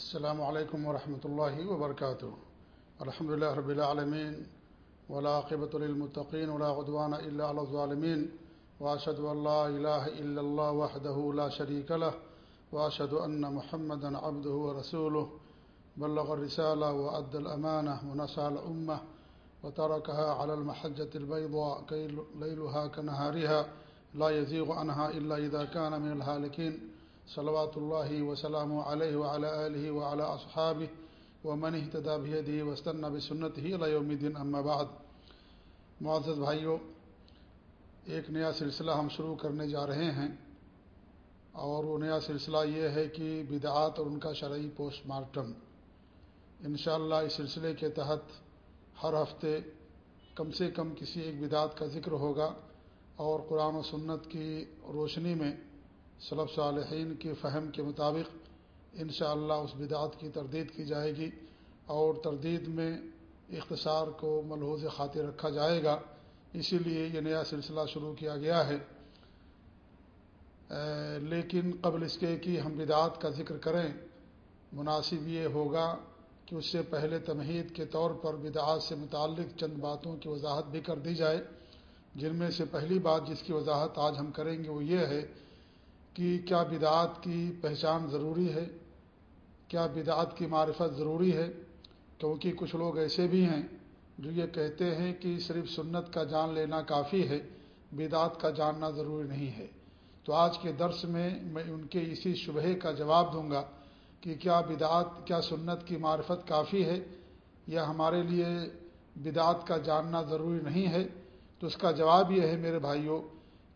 السلام علیکم ورحمۃ اللہ وبرکاتہ۔ الحمد لله رب العالمین ولاقبۃ المطقین ولاقدوان اللہ الظالمین۔ واشد اللہ الہ الا اللہ وحدہ لا شریک له واشد ان محمد عبد رسول بلغ الرسالة وأدى الأمانة ونصع الأمة وتركها على المحجة البيضاء ليلها كنهارها لا يزيغ عنها إلا إذا كان من الهالكين صلوات الله وسلامه عليه وعلى آله وعلى أصحابه ومن اهتدى بهديه واستنى بسنته إلى يوم الدين أما بعد۔ معزز بھائیو، ایک نیا سلسلہ ہم شروع کرنے جا رہے ہیں اور وہ نیا سلسلہ یہ ہے کہ بدعات اور ان کا شرعی پوسٹ مارٹم۔ انشاءاللہ اس سلسلے کے تحت ہر ہفتے کم سے کم کسی ایک بدعت کا ذکر ہوگا اور قرآن و سنت کی روشنی میں صلب صالحین کے فہم کے مطابق انشاءاللہ اس بدعت کی تردید کی جائے گی اور تردید میں اختصار کو ملحوظ خاطر رکھا جائے گا۔ اسی لیے یہ نیا سلسلہ شروع کیا گیا ہے۔ لیکن قبل اس کے کہ ہم بدعات کا ذکر کریں، مناسب یہ ہوگا کہ اس سے پہلے تمہید کے طور پر بدعات سے متعلق چند باتوں کی وضاحت بھی کر دی جائے۔ جن میں سے پہلی بات جس کی وضاحت آج ہم کریں گے وہ یہ ہے کہ کیا بدعات کی پہچان ضروری ہے؟ کیا بدعات کی معرفت ضروری ہے؟ کیونکہ کچھ لوگ ایسے بھی ہیں جو یہ کہتے ہیں کہ صرف سنت کا جان لینا کافی ہے، بدعات کا جاننا ضروری نہیں ہے۔ تو آج کے درس میں میں ان کے اسی شبہ کا جواب دوں گا کہ کیا بدعات، کیا سنت کی معرفت کافی ہے؟ یا ہمارے لیے بدعات کا جاننا ضروری نہیں ہے؟ تو اس کا جواب یہ ہے میرے بھائیوں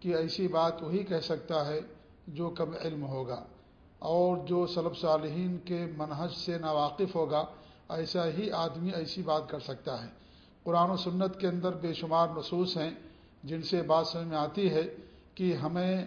کہ ایسی بات وہی کہہ سکتا ہے جو کم علم ہوگا اور جو صلب صالحین کے منحج سے ناواقف ہوگا، ایسا ہی آدمی ایسی بات کر سکتا ہے۔ قرآن و سنت کے اندر بے شمار نصوص ہیں، جن سے بات سمجھ میں آتی ہے کہ ہمیں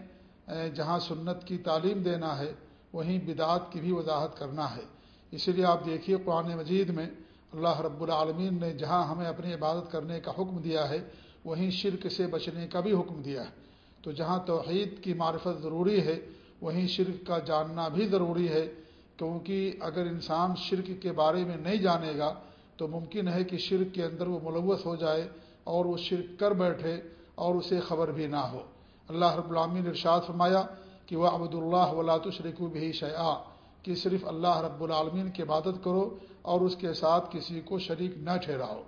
جہاں سنت کی تعلیم دینا ہے، وہیں بدعات کی بھی وضاحت کرنا ہے۔ اسی لیے آپ دیکھیے قرآن مجید میں اللہ رب العالمین نے جہاں ہمیں اپنی عبادت کرنے کا حکم دیا ہے، وہیں شرک سے بچنے کا بھی حکم دیا ہے۔ تو جہاں توحید کی معرفت ضروری ہے، وہیں شرک کا جاننا بھی ضروری ہے۔ کیونکہ اگر انسان شرک کے بارے میں نہیں جانے گا، تو ممکن ہے کہ شرک کے اندر وہ ملوث ہو جائے اور وہ شرک کر بیٹھے اور اسے خبر بھی نہ ہو۔ اللہ رب العامین ارشاد فرمایا کہ وہ عبد اللہ ولاۃ شریک بھی شعا کہ صرف اللہ رب العالمین کی عبادت کرو اور اس کے ساتھ کسی کو شریک نہ ٹھہراؤ۔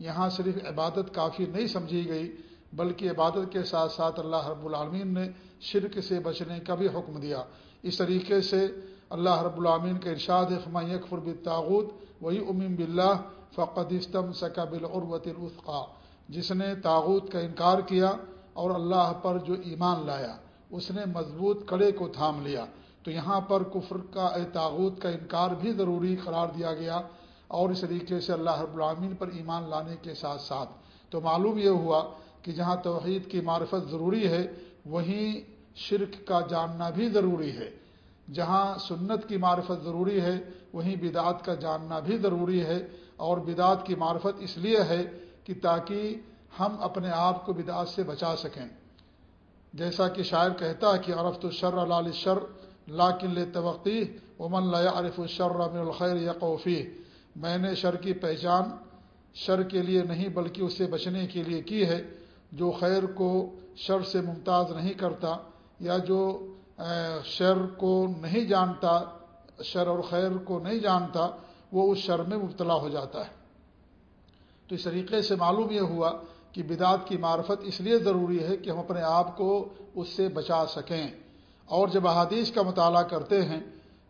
یہاں صرف عبادت کافی نہیں سمجھی گئی بلکہ عبادت کے ساتھ ساتھ اللہ رب العالمین نے شرک سے بچنے کا بھی حکم دیا۔ اس طریقے سے اللہ رب العامین کا ارشاد فما یکفر بالتاغوت وہی امیم بلّہ فقد استم سکا بالعروت الفقا جس نے تاغوت کا انکار کیا اور اللہ پر جو ایمان لایا، اس نے مضبوط کڑے کو تھام لیا۔ تو یہاں پر کفر کا تاغوت کا انکار بھی ضروری قرار دیا گیا اور اس طریقے سے اللہ رب العامین پر ایمان لانے کے ساتھ ساتھ۔ تو معلوم یہ ہوا کہ جہاں توحید کی معرفت ضروری ہے، وہیں شرک کا جاننا بھی ضروری ہے۔ جہاں سنت کی معرفت ضروری ہے، وہیں بدعت کا جاننا بھی ضروری ہے۔ اور بدعت کی معرفت اس لیے ہے کہ تاکہ ہم اپنے آپ کو بدعت سے بچا سکیں۔ جیسا کہ شاعر کہتا ہے کہ عرفت الشر اللہ شر لاکن لے توقی امن عرف الشر من الخیر یقوفی میں نے شر کی پہچان شر کے لیے نہیں، بلکہ اس سے بچنے کے لیے کی ہے۔ جو خیر کو شر سے ممتاز نہیں کرتا یا جو شر کو نہیں جانتا، شر اور خیر کو نہیں جانتا، وہ اس شر میں مبتلا ہو جاتا ہے۔ تو اس طریقے سے معلوم یہ ہوا کہ بدعت کی معرفت اس لیے ضروری ہے کہ ہم اپنے آپ کو اس سے بچا سکیں۔ اور جب احادیث کا مطالعہ کرتے ہیں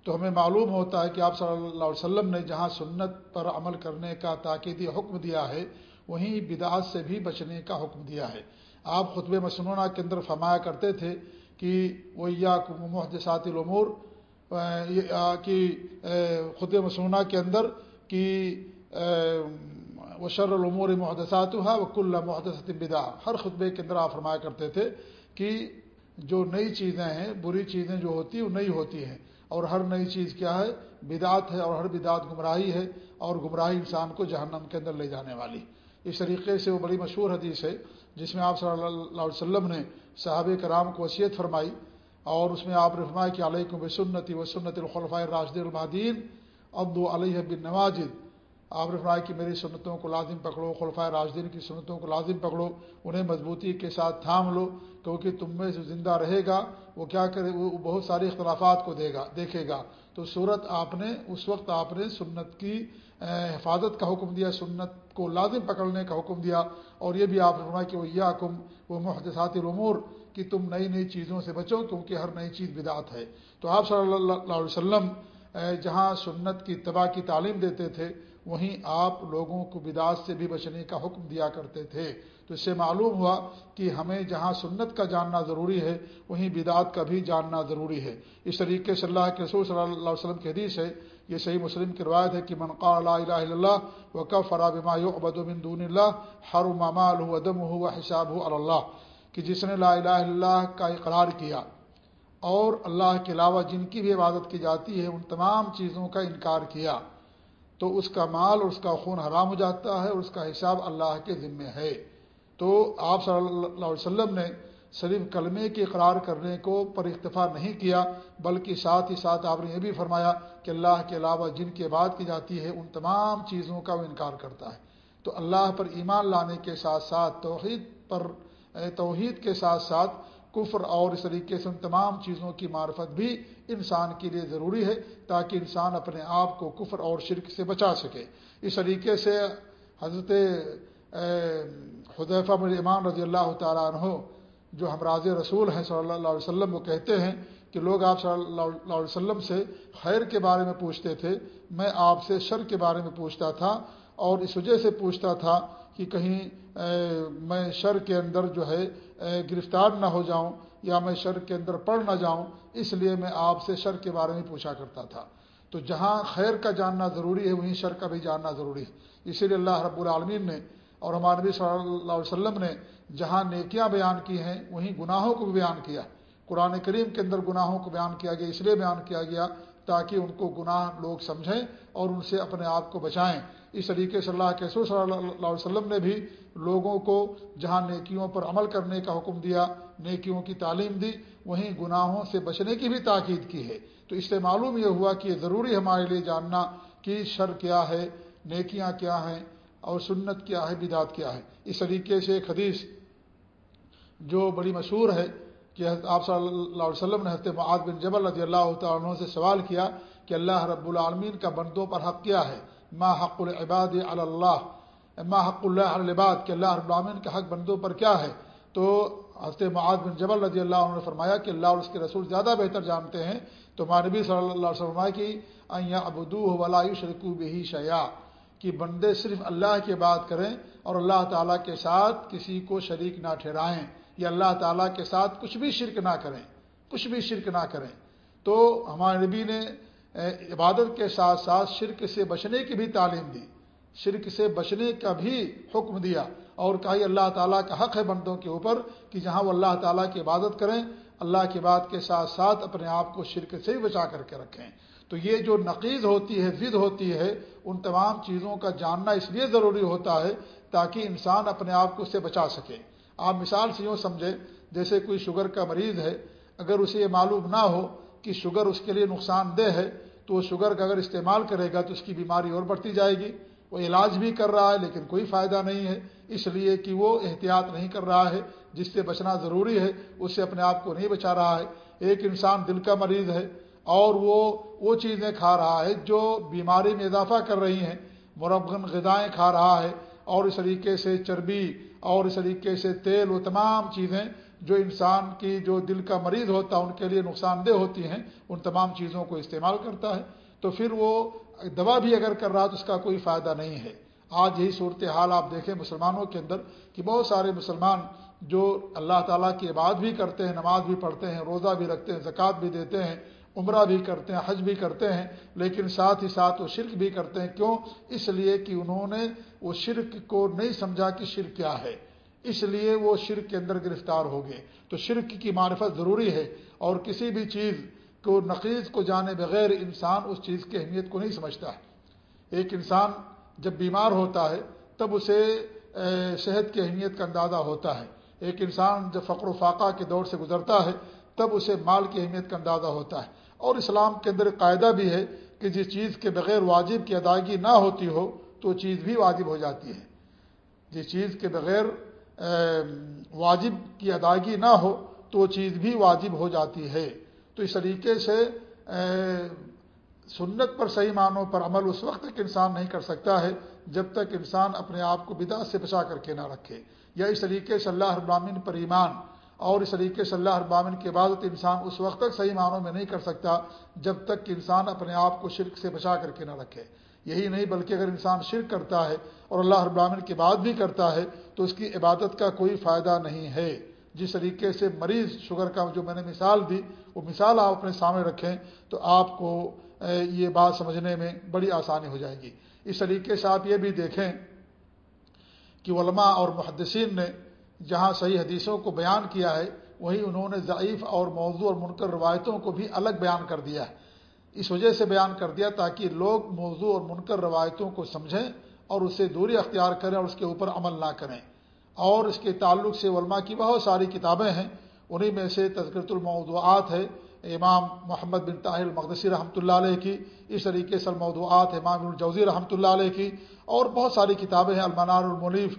تو ہمیں معلوم ہوتا ہے کہ آپ صلی اللہ علیہ وسلم نے جہاں سنت پر عمل کرنے کا تاکیدی حکم دیا ہے وہیں بدعات سے بھی بچنے کا حکم دیا ہے۔ آپ خطب مصنوعہ کے اندر فرمایا کرتے تھے کہ وہ یا محدثات العمور کی خطب مصنوعہ کے اندر کہ وہ شر العمور محدثات ہوا وہ کل محدث بدا ہر خطبے کے اندر آپ فرمایا کرتے تھے کہ جو نئی چیزیں ہیں، بری چیزیں جو ہوتی ہیں، وہ نئی ہوتی ہیں۔ اور ہر نئی چیز کیا ہے؟ بدعت ہے اور ہر بدعت گمراہی ہے اور گمراہی انسان کو جہنم کے اندر لے جانے والی۔ اس طریقے سے وہ بڑی مشہور حدیث ہے، جس میں آپ صلی اللہ علیہ وسلم نے صحاب کرام کو وصیت فرمائی اور اس میں آپ نے فرمایا کہ علیہ کو بے الخلفۂ راشد المادین ابدو علیہ بن نواجد آپ نے فرمایا کہ میری سنتوں کو لازم پکڑو خلفۂ راجدین کی سنتوں کو لازم پکڑو، انہیں مضبوطی کے ساتھ تھام لو، کیونکہ تم میں جو زندہ رہے گا، وہ کیا کرے، وہ بہت سارے اختلافات کو دے گا، دیکھے گا۔ تو صورت آپ نے، اس وقت آپ نے سنت کی حفاظت کا حکم دیا، سنت کو لازم پکڑنے کا حکم دیا اور یہ بھی آپ نے فرمایا کہ وہ یہ حکم وہ محدثات العمور کہ تم نئی نئی چیزوں سے بچو کیونکہ ہر نئی چیز بدعت ہے۔ تو آپ صلی اللہ علیہ وسلم جہاں سنت کی اتباع کی تعلیم دیتے تھے وہیں آپ لوگوں کو بدعت سے بھی بچنے کا حکم دیا کرتے تھے۔ تو اس سے معلوم ہوا کہ ہمیں جہاں سنت کا جاننا ضروری ہے، وہیں بدعت کا بھی جاننا ضروری ہے۔ اس طریقے سے اللہ کے رسول صلی اللہ علیہ وسلم کی حدیث ہے، یہ صحیح مسلم کی روایت ہے کہ منقا اللہ الہ اللہ و کف فرابما ابد دون اللہ ہر ممال ہو ادم ہو حساب ہو اللہ۔ کہ جس نے لا الہ اللہ کا اقرار کیا اور اللہ کے علاوہ جن کی بھی عبادت کی جاتی ہے، ان تمام چیزوں کا انکار کیا۔ تو اس کا مال اور اس کا خون حرام ہو جاتا ہے اور اس کا حساب اللہ کے ذمے ہے۔ تو آپ صلی اللہ علیہ وسلم نے صرف کلمے کے اقرار کرنے کو پر اکتفا نہیں کیا، بلکہ ساتھ ہی ساتھ آپ نے یہ بھی فرمایا کہ اللہ کے علاوہ جن کی بات کی جاتی ہے، ان تمام چیزوں کا وہ انکار کرتا ہے۔ تو اللہ پر ایمان لانے کے ساتھ ساتھ توحید پر، توحید کے ساتھ ساتھ کفر اور اس طریقے سے ان تمام چیزوں کی معرفت بھی انسان کے لیے ضروری ہے تاکہ انسان اپنے آپ کو کفر اور شرک سے بچا سکے۔ اس طریقے سے حضرت حدیفہ امام رضی اللہ تعالیٰ عنہ، جو ہمراز رسول ہیں صلی اللہ علیہ وسلم، وہ کہتے ہیں کہ لوگ آپ صلی اللہ علیہ وسلم سے خیر کے بارے میں پوچھتے تھے، میں آپ سے شر کے بارے میں پوچھتا تھا اور اس وجہ سے پوچھتا تھا کہ کہیں میں شر کے اندر جو ہے گرفتار نہ ہو جاؤں یا میں شر کے اندر پڑ نہ جاؤں، اس لیے میں آپ سے شر کے بارے میں پوچھا کرتا تھا۔ تو جہاں خیر کا جاننا ضروری ہے، وہیں شر کا بھی جاننا ضروری ہے۔ اسی لیے اللہ رب العالمین نے اور ہمارے نبی صلی اللہ علیہ وسلم نے جہاں نیکیاں بیان کی ہیں، وہیں گناہوں کو بھی بیان کیا۔ قرآن کریم کے اندر گناہوں کو بیان کیا گیا، اس لیے بیان کیا گیا تاکہ ان کو گناہ لوگ سمجھیں اور ان سے اپنے آپ کو بچائیں۔ اس طریقے سے اللہ کے صلی اللہ علیہ وسلم نے بھی لوگوں کو جہاں نیکیوں پر عمل کرنے کا حکم دیا، نیکیوں کی تعلیم دی، وہیں گناہوں سے بچنے کی بھی تاکید کی ہے۔ تو اس سے معلوم یہ ہوا کہ یہ ضروری ہمارے لیے جاننا کہ شر کیا ہے، نیکیاں کیا ہیں اور سنت کیا ہے، بدعت کیا ہے۔ اس طریقے سے ایک حدیث جو بڑی مشہور ہے کہ آپ صلی اللہ علیہ وسلم نے حضرت معاد بن جبل رضی اللہ تعالیٰ سے سوال کیا کہ اللہ رب العالمین کا بندوں پر حق کیا ہے؟ ما حق العباد اللہ، ما حق اللہ العباد، کہ اللہ رب العالمین کا حق بندوں پر کیا ہے؟ تو حضرت معاد بن جبل رضی اللہ عنہ نے فرمایا کہ اللہ اور اس کے رسول زیادہ بہتر جانتے ہیں۔ تو مانبی صلی اللہ علیہ وسلم کی ابدو ولا شرکو بہی شیا کہ بندے صرف اللہ کی بات کریں اور اللہ تعالیٰ کے ساتھ کسی کو شریک نہ ٹھہرائیں۔ یا اللہ تعالیٰ کے ساتھ کچھ بھی شرک نہ کریں، کچھ بھی شرک نہ کریں۔ تو ہمارے نبی نے عبادت کے ساتھ ساتھ شرک سے بچنے کی بھی تعلیم دی۔ شرک سے بچنے کا بھی حکم دیا۔ اور کہا اللہ تعالیٰ کا حق ہے بندوں کے اوپر کہ جہاں وہ اللہ تعالیٰ کی عبادت کریں، اللہ کی بات کے ساتھ ساتھ اپنے آپ کو شرک سے بھی بچا کر کے رکھیں۔ تو یہ جو نقیز ہوتی ہے، ضد ہوتی ہے، ان تمام چیزوں کا جاننا اس لیے ضروری ہوتا ہے تاکہ انسان اپنے آپ کو اس سے بچا سکے۔ آپ مثال سے یوں سمجھے جیسے کوئی شوگر کا مریض ہے، اگر اسے یہ معلوم نہ ہو کہ شوگر اس کے لیے نقصان دہ ہے، تو وہ شوگر کا اگر استعمال کرے گا تو اس کی بیماری اور بڑھتی جائے گی۔ وہ علاج بھی کر رہا ہے، لیکن کوئی فائدہ نہیں ہے۔ اس لیے کہ وہ احتیاط نہیں کر رہا ہے، جس سے بچنا ضروری ہے اس سے اپنے آپ کو نہیں بچا رہا ہے۔ ایک انسان دل کا مریض ہے اور وہ وہ چیزیں کھا رہا ہے جو بیماری میں اضافہ کر رہی ہیں مرغن غذائیں کھا رہا ہے اور اس طریقے سے چربی اور اس طریقے سے تیل وہ تمام چیزیں جو انسان کی جو دل کا مریض ہوتا ہے، ان کے لیے نقصان دہ ہوتی ہیں، ان تمام چیزوں کو استعمال کرتا ہے۔ تو پھر وہ دوا بھی اگر کر رہا تو اس کا کوئی فائدہ نہیں ہے۔ آج یہی صورت حال آپ دیکھیں مسلمانوں کے اندر کہ بہت سارے مسلمان جو اللہ تعالیٰ کی عبادت بھی کرتے ہیں، نماز بھی پڑھتے ہیں، روزہ بھی رکھتے ہیں، زکوٰۃ بھی دیتے ہیں عمرہ بھی کرتے ہیں، حج بھی کرتے ہیں، لیکن ساتھ ہی ساتھ وہ شرک بھی کرتے ہیں۔ کیوں؟ اس لیے کہ انہوں نے وہ شرک کو نہیں سمجھا کہ شرک کیا ہے۔ اس لیے وہ شرک کے اندر گرفتار ہو گئے۔ تو شرک کی معرفت ضروری ہے اور کسی بھی چیز کو نقیز کو جانے بغیر انسان اس چیز کی اہمیت کو نہیں سمجھتا ہے۔ ایک انسان جب بیمار ہوتا ہے، تب اسے صحت کی اہمیت کا اندازہ ہوتا ہے۔ ایک انسان جب فقر و فاقہ کے دور سے گزرتا ہے، تب اسے مال کی اہمیت کا اندازہ ہوتا ہے۔ اور اسلام کے اندر قاعدہ بھی ہے کہ جس چیز کے بغیر واجب کی ادائیگی نہ ہوتی ہو تو چیز بھی واجب ہو جاتی ہے۔ جس چیز کے بغیر واجب کی ادائیگی نہ ہو تو چیز بھی واجب ہو جاتی ہے۔ تو اس طریقے سے سنت پر صحیح معنوں پر عمل اس وقت تک انسان نہیں کر سکتا ہے جب تک انسان اپنے آپ کو بدا سے بچا کر کے نہ رکھے۔ یا اس طریقے سے اللہ ابامن پر ایمان اور اس طریقے سے اللہ ابامن کی عبادت انسان اس وقت تک صحیح معنوں میں نہیں کر سکتا جب تک کہ انسان اپنے آپ کو شرک سے بچا کر کے نہ رکھے۔ یہی نہیں بلکہ اگر انسان شرک کرتا ہے اور اللہ ابامن کی بات بھی کرتا ہے تو اس کی عبادت کا کوئی فائدہ نہیں ہے۔ جس طریقے سے مریض شوگر کا جو میں نے مثال دی، وہ مثال آپ اپنے سامنے رکھیں تو آپ کو یہ بات سمجھنے میں بڑی آسانی ہو جائے گی۔ اس طریقے سے آپ یہ بھی دیکھیں کہ علماء اور محدثین نے جہاں صحیح حدیثوں کو بیان کیا ہے وہیں انہوں نے ضعیف اور موضوع اور منکر روایتوں کو بھی الگ بیان کر دیا ہے۔ اس وجہ سے بیان کر دیا تاکہ لوگ موضوع اور منکر روایتوں کو سمجھیں اور اسے دوری اختیار کریں اور اس کے اوپر عمل نہ کریں۔ اور اس کے تعلق سے علماء کی بہت ساری کتابیں ہیں، انہی میں سے تذکرت الموضوعات ہے۔ امام محمد بن طاہر مقدسی رحمۃ اللہ علیہ کی، اس طریقے سے الموضوعات امام الجوزی رحمۃ اللہ علیہ کی، اور بہت ساری کتابیں ہیں، المنار المنیف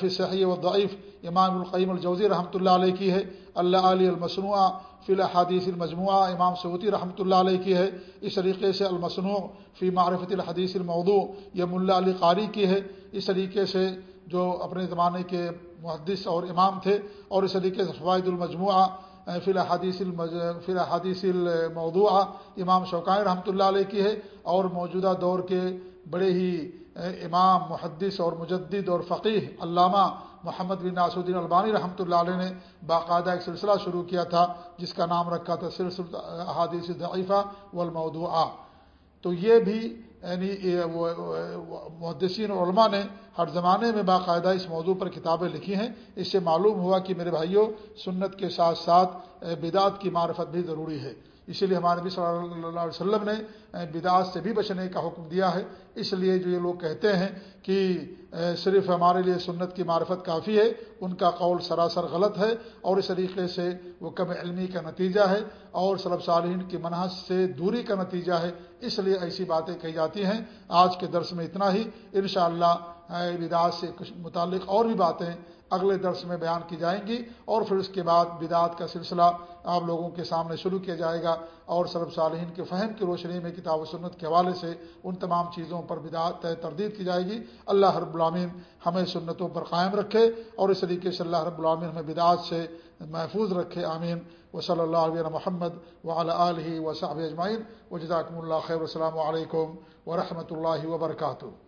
فی صحیح و ضعیف امام القیم الجوزی رحمۃ اللہ علیہ کی ہے، اللہ علی المصنوع فی الحادیث المجموعہ، امام سعودی رحمۃ اللہ علیہ کی ہے، اس طریقے سے المصنوع فی معرفت الحدیث المودو یہ ملا علی قاری کی ہے، اس طریقے سے جو اپنے زمانے کے محدث اور امام تھے، اور اس طریقے سے فوائد المجموعہ فی الحادیث المج فی الحادیث الموضوع امام شوقائے رحمۃ اللہ علیہ کی ہے، اور موجودہ دور کے بڑے ہی امام، محدث اور مجدد اور فقیح علامہ محمد بن ناسدین البانی رحمۃ اللہ علیہ نے باقاعدہ ایک سلسلہ شروع کیا تھا، جس کا نام رکھا تھا سلسلہ احادیث ضعیفہ والموضوعہ۔ تو یہ بھی یعنی محدثین علماء نے ہر زمانے میں باقاعدہ اس موضوع پر کتابیں لکھی ہیں۔ اس سے معلوم ہوا کہ میرے بھائیوں سنت کے ساتھ ساتھ بدعت کی معرفت بھی ضروری ہے۔ اسی لیے ہمارے نبی صلی اللہ علیہ وسلم نے بدعات سے بھی بچنے کا حکم دیا ہے۔ اس لیے جو یہ لوگ کہتے ہیں کہ صرف ہمارے لیے سنت کی معرفت کافی ہے، ان کا قول سراسر غلط ہے اور اس طریقے سے وہ کم علمی کا نتیجہ ہے اور صلب صالحین کی منحص سے دوری کا نتیجہ ہے۔ اس لیے ایسی باتیں کہی جاتی ہیں۔ آج کے درس میں اتنا ہی۔ انشاءاللہ بدعات سے کچھ متعلق اور بھی باتیں اگلے درس میں بیان کی جائیں گی اور پھر اس کے بعد بدعت کا سلسلہ آپ لوگوں کے سامنے شروع کیا جائے گا اور سرب صالحین کے فہم کی روشنی میں کتاب و سنت کے حوالے سے ان تمام چیزوں پر بدعت تردید کی جائے گی۔ اللہ رب العامین ہمیں سنتوں پر قائم رکھے اور اس طریقے سے اللہ رب العامین ہمیں بدعت سے محفوظ رکھے۔ آمین۔ و صلی اللہ علیہ محمد و علیہ و صاحب اجمعین۔ و جزاکم اللہ خیر السلام علیکم و اللہ وبرکاتہ۔